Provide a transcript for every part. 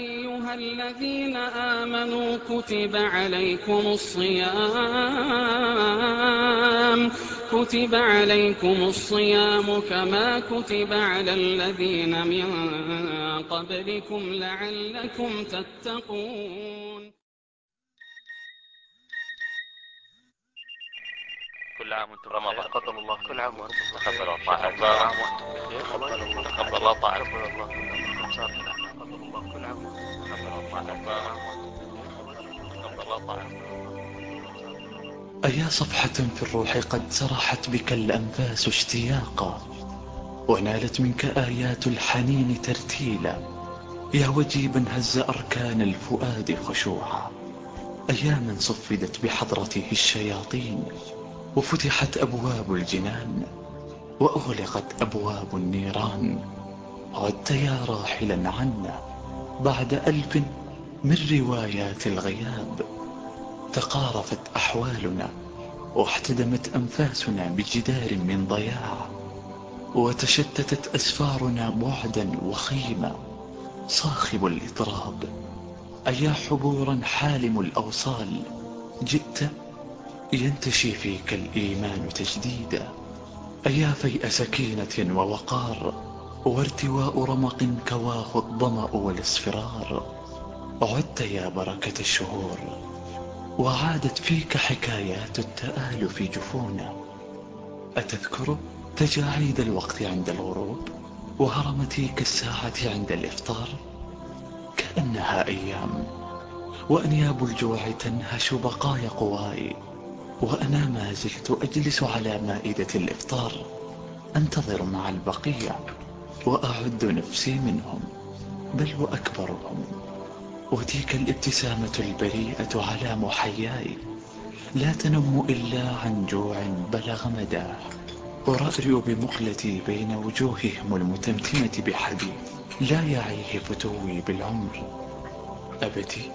أيها الذين آمنوا كتب عليكم الصيام كتب عليكم الصيام كما كتب على الذين من قبلكم لعلكم تتقون. كل عام وأنتم رمضان. تقبل الله كل عام وأنتم تقبل بخير الله. تقبل الله. تقبل الله تقبل الله. أيا صفحة في الروح قد سرحت بك الأنفاس اشتياقا ونالت منك آيات الحنين ترتيلا. يا وجيبا هز أركان الفؤاد خشوعا. أياما صفدت بحضرته الشياطين وفتحت أبواب الجنان وأغلقت أبواب النيران. عدت يا راحلا عنا بعد ألف من روايات الغياب تقارفت أحوالنا واحتدمت أنفاسنا بجدار من ضياع وتشتتت أسفارنا بعدا وخيما صاخب الإضراب أيا حبورا حالم الأوصال جئت ينتشي فيك الإيمان تجديدا أيا فيء سكينة ووقار وارتواء رمق كواه الظمأ والإصفرار عدت يا بركة الشهور وعادت فيك حكايات التآلف جفونا. أتذكر تجاعيد الوقت عند الغروب وهرمتيك الساعة عند الإفطار. كأنها أيام وأنياب الجوع تنهش بقايا قواي. وأنا ما زلت أجلس على مائدة الإفطار. أنتظر مع البقية وأعد نفسي منهم بل وأكبرهم. وتلك الابتسامة البريئة على محياي. لا تنم إلا عن جوع بلغ مداه أرأرئ بمقلتي بين وجوههم المتمتمة بحديث لا يعيه فتوي بالعمر. أبتي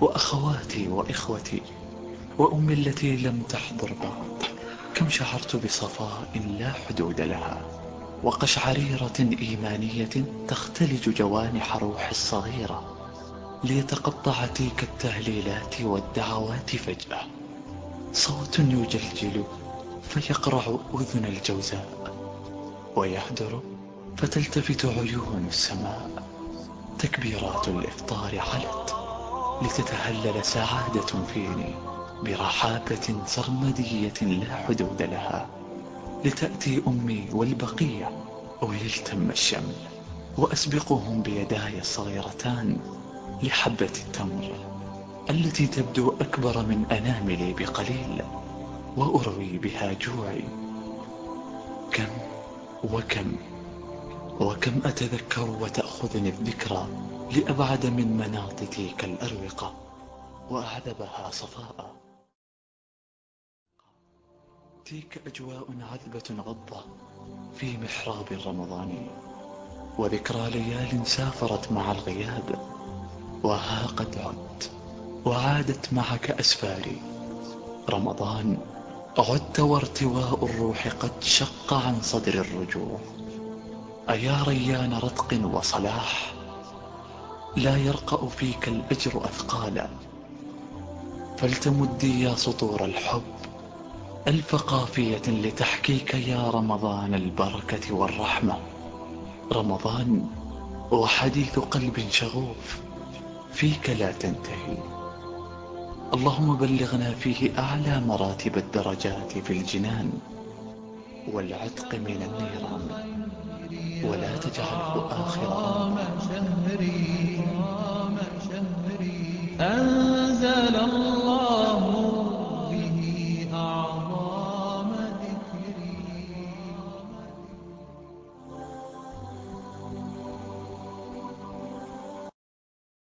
وأخواتي وإخوتي وأمي التي لم تحضر بعد كم شعرت بصفاء لا حدود لها. وقشعريرة إيمانية تختلج جوانح روحي الصغيرة. ليتقطع تلك التهليلات والدعوات فجأة. صوت يجلجل فيقرع أذن الجوزاء ويهدر فتلتفت عيون السماء. تكبيرات الإفطار علت لتتهلل سعادة فيني برحابة سرمدية لا حدود لها. لتأتي أمي والبقية ويلتم الشمل وأسبقهم بيداي الصغيرتان لحبة التمر التي تبدو أكبر من أناملي بقليل وأروي بها جوعي. كم وكم وكم أتذكر وتأخذني الذكرى لأبعد من مناط تلك الأروقة وأعذبها صفاء. تلك أجواء عذبة غضة في محراب رمضاني وذكرى ليال سافرت مع الغياب. وها قد عدت وعادت معك أسفاري. رمضان عدت وارتواء الروح قد شق عن صدر الرجوع. أيا ريان رتق وصلاح لا يرقأ فيك الأجر أثقالا. فلتمدي يا سطور الحب ألف قافية لتحكيك يا رمضان البركة والرحمة. رمضان وحديث قلب شغوف فيك لا تنتهي. اللهم بلغنا فيه أعلى مراتب الدرجات في الجنان والعتق من النيران. ولا تجعله آخر أمرنا